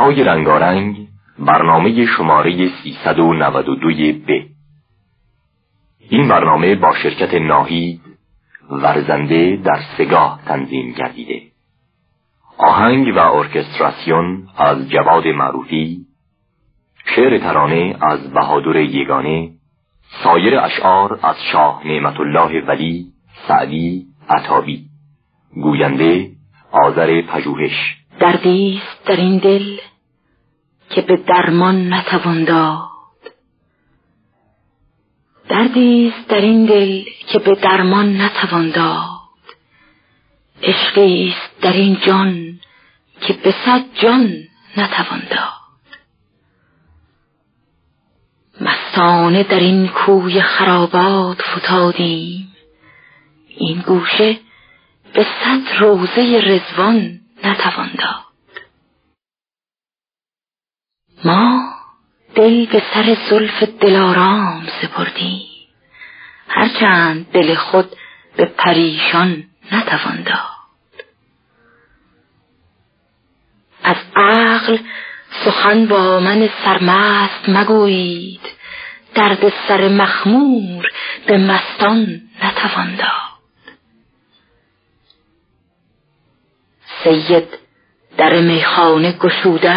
های رنگارنگ برنامه شماره 392 ب. این برنامه با شرکت ناهید ورزنده در سگاه تنظیم گردیده. آهنگ و ارکستراسیون از جواد معروفی شعر ترانه از بهادر یگانه سایر اشعار از شاه نعمت الله ولی سعدی عطابی. گوینده آذر پژوهش. دردیست در این دل که به درمان نتوان داد. دردیست در این دل که به درمان نتوان داد. عشقی است در این جان که به صد جان نتوان داد. مستانه در این کوی خرابات فتادیم. این گوشه به صد روزه رزوان نتوان داد. ما دل به سر زلف دلارام سپردیم. هرچند دل خود به پریشان نتوان داد. از عقل سخن با من سرمست مگویید. درد سر مخمور به مستان نتوان داد. سید در میخانه گشوده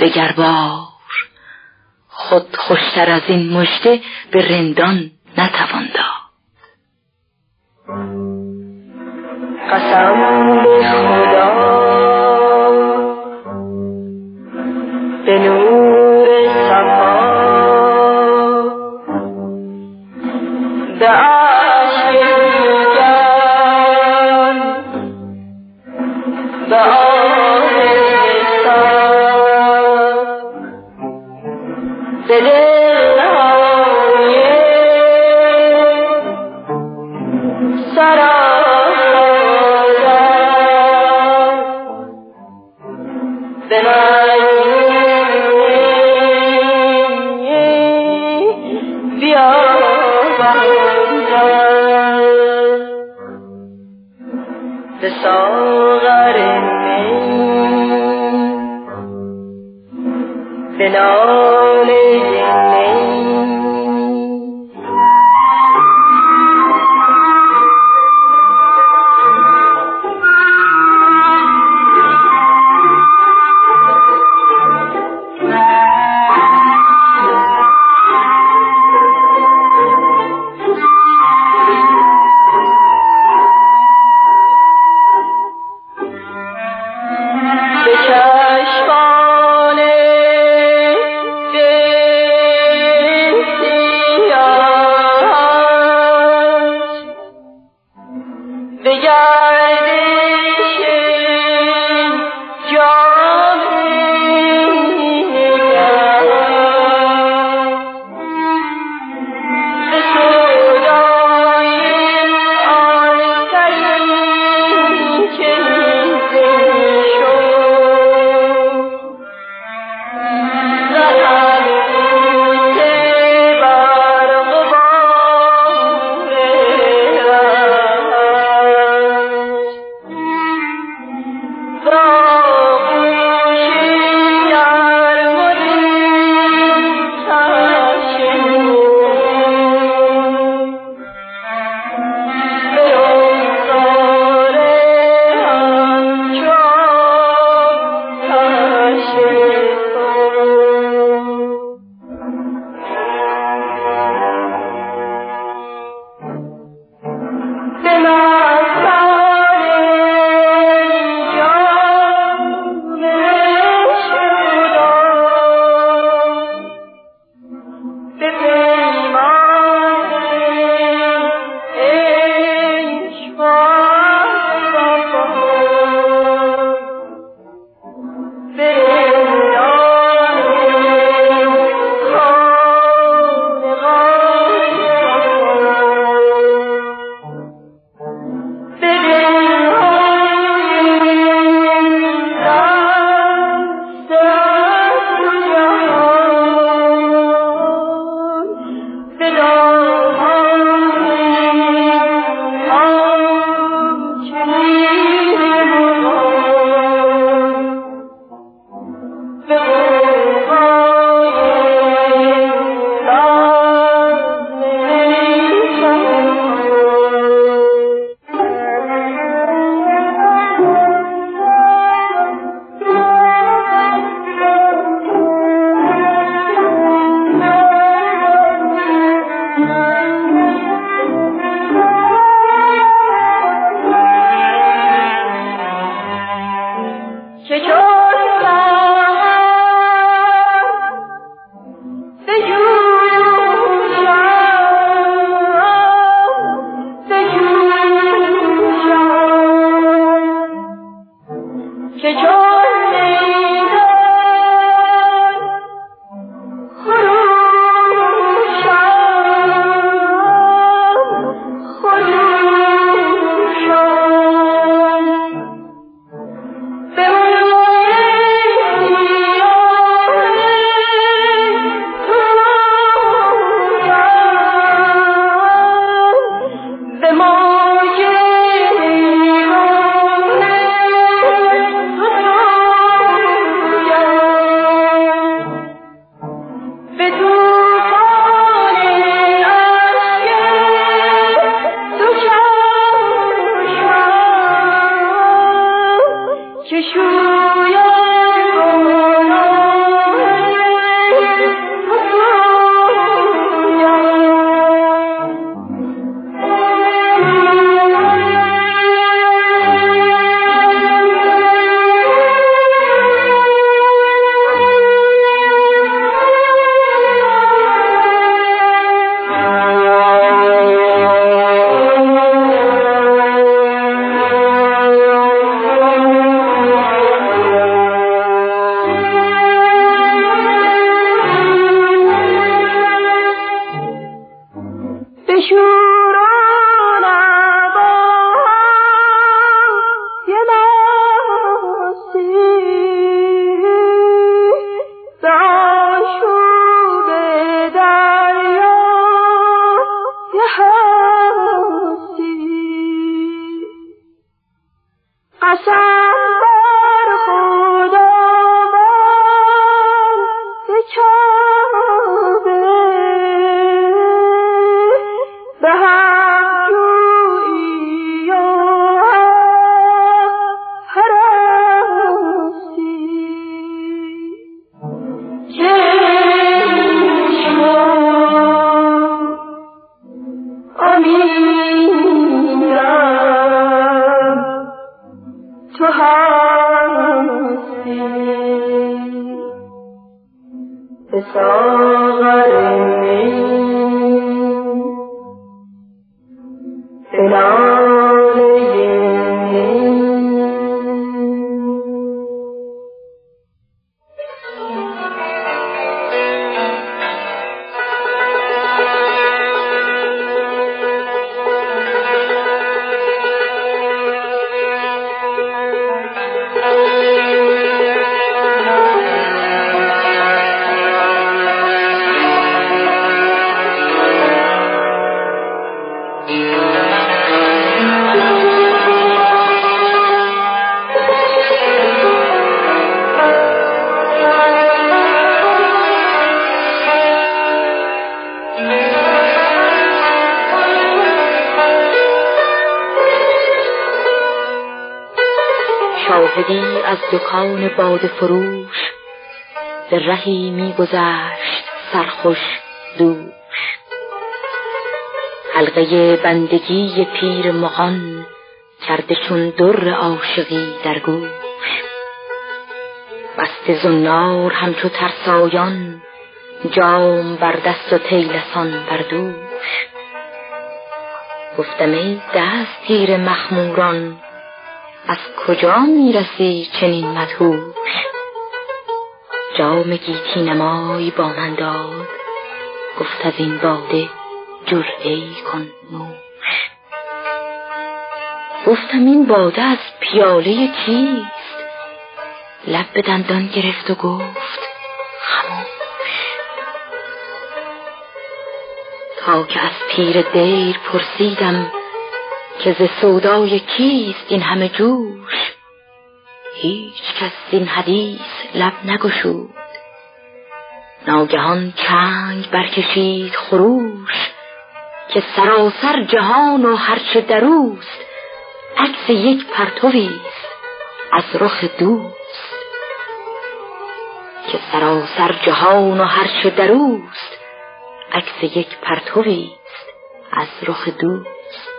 دگر بار خود خوشتر از این مژده به رندان نتوان داد. قسم به خدا به نور صفا. دکان باده فروش به رهی میگذشت سرخوش دوش. حلقه بندگی پیر مغان کرده چون در عاشقی در گوش. بست زنار همچو ترسایان جام بر دست و تیلسان بر دوش. گفتم ای دست تیر مخموران از کجا می‌رسی چنین مدهوش؟ جام گیتی نمای با من داد گفت از این باده جرعه کن نوش. گفتم این باده از پیاله کیست؟ لب به دندان گرفت و گفت خموش تا که از پیر دیر پرسیدم که ز سودای کیست این همه جوش؟ هیچ کس این حدیث لب نگشود. ناگهان چنگ برکشید خروش که سراسر جهان و هرچه دروست عکس یک پرتویست از رخ دوست. که سراسر جهان و هرچه دروست عکس یک پرتویست از رخ دوست.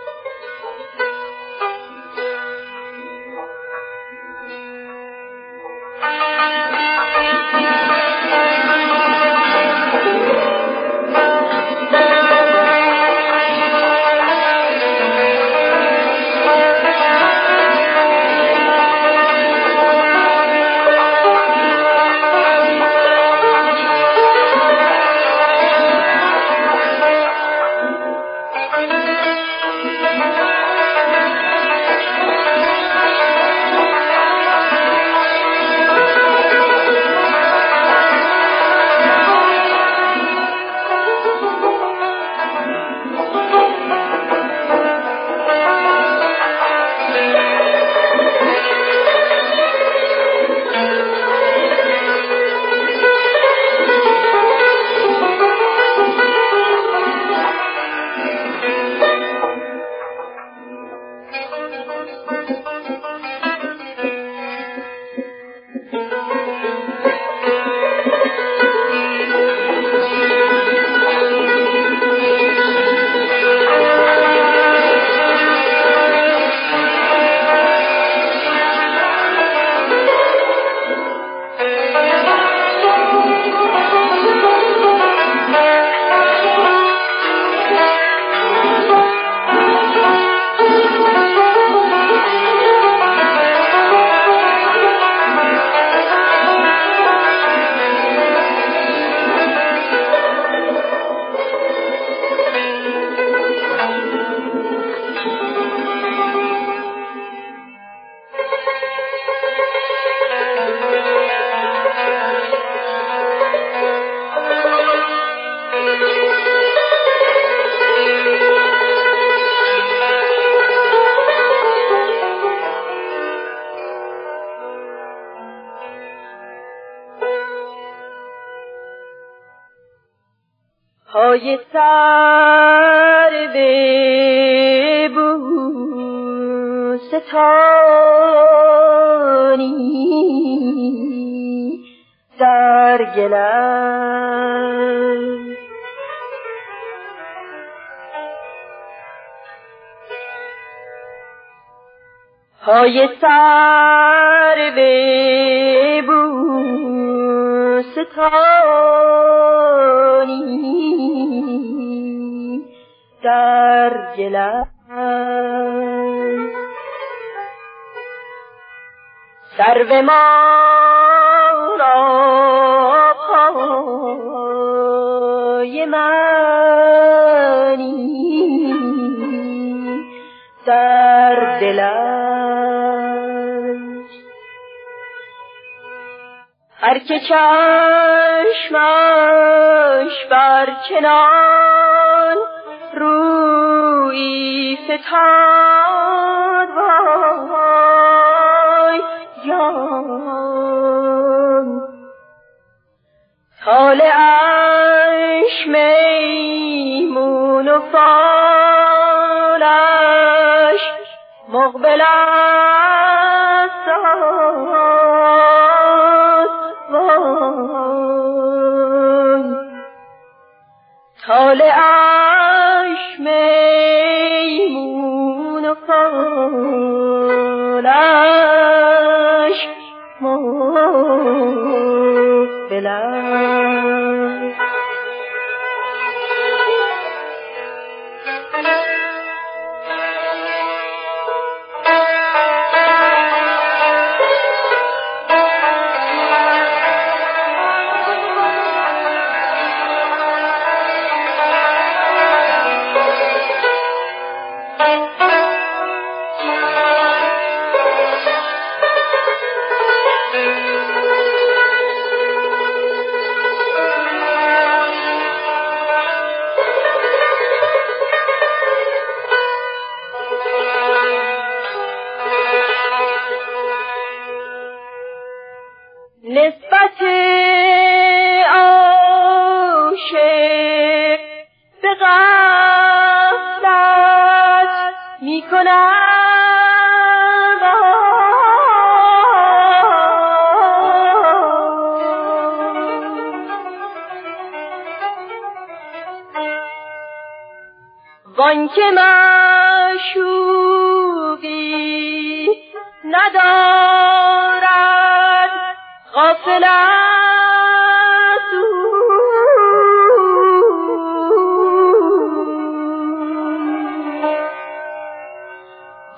در گلم های سر به بوستانی در گلم سر به ما را پای منی در دلش هر که چشمش بر کنان روی فتاد وای جان. طالعش میمون و فالش مقبل است. طالعش میمون و فالش مقبل است.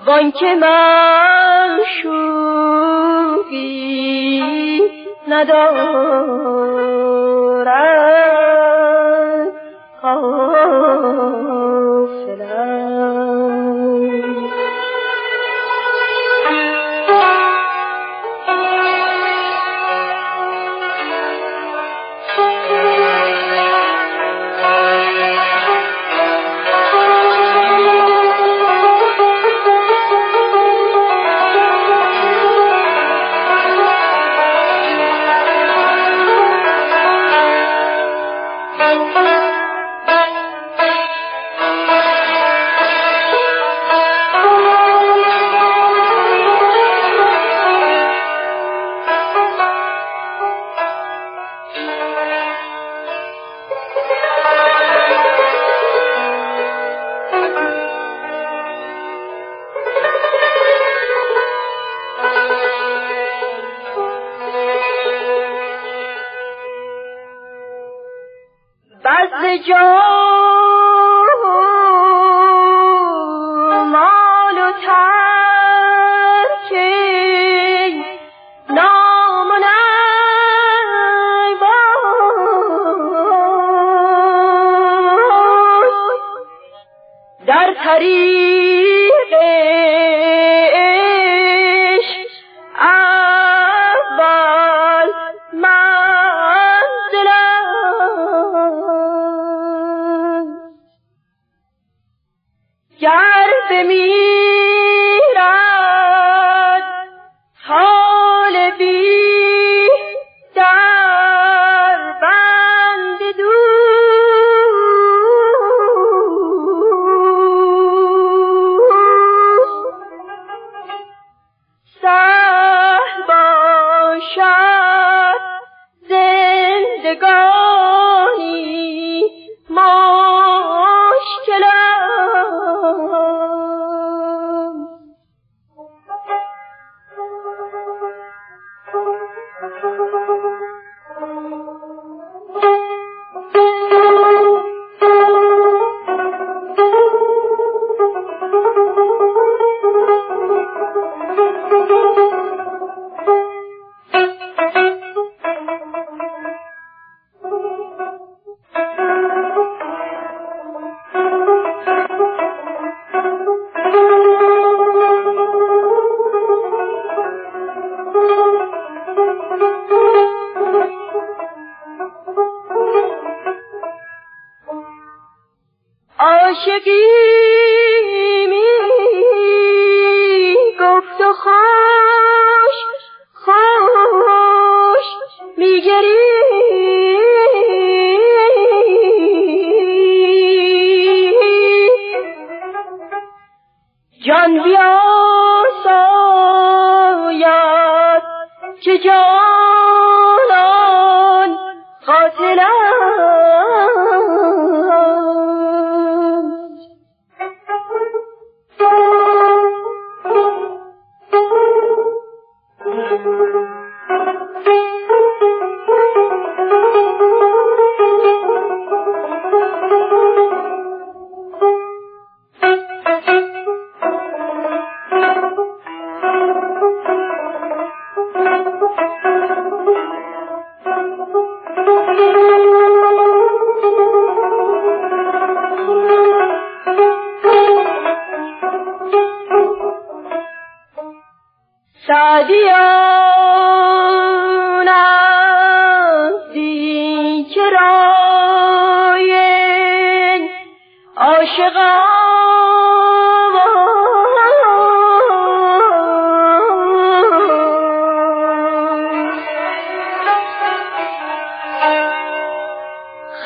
وان که معشوقی ندارد. گر بمیرد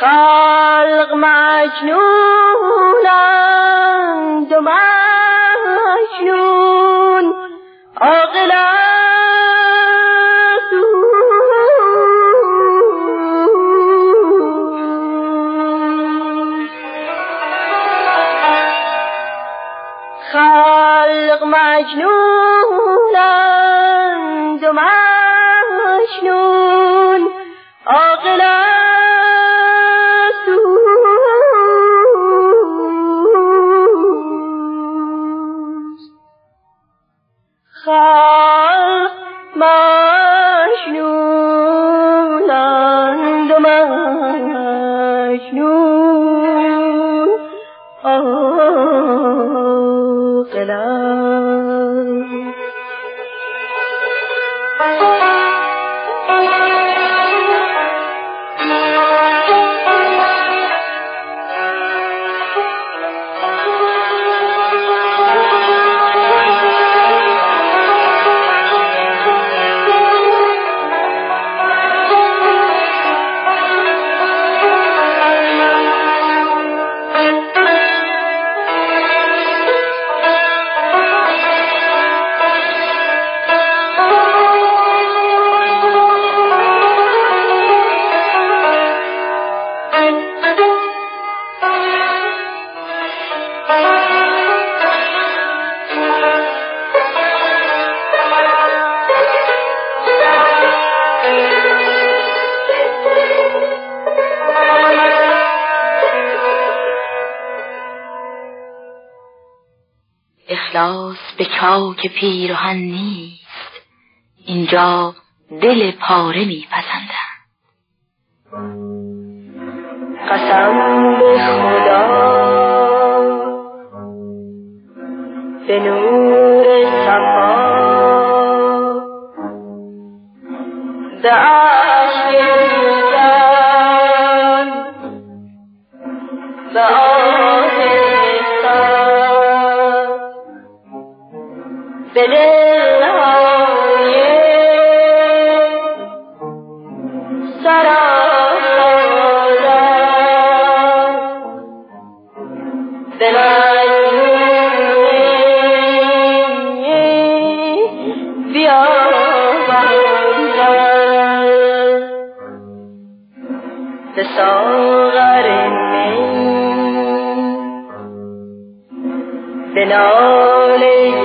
خلق مجنون مجنونا مجنون عقلا خلق مجنون اخلاص به چاک پیرهن نیست. اینجا دل پاره میپسندند. قسم به خدا. به نور صفا. دعا به دلهای سراسر به مجموعی بیاورندن به ساغر می به ناله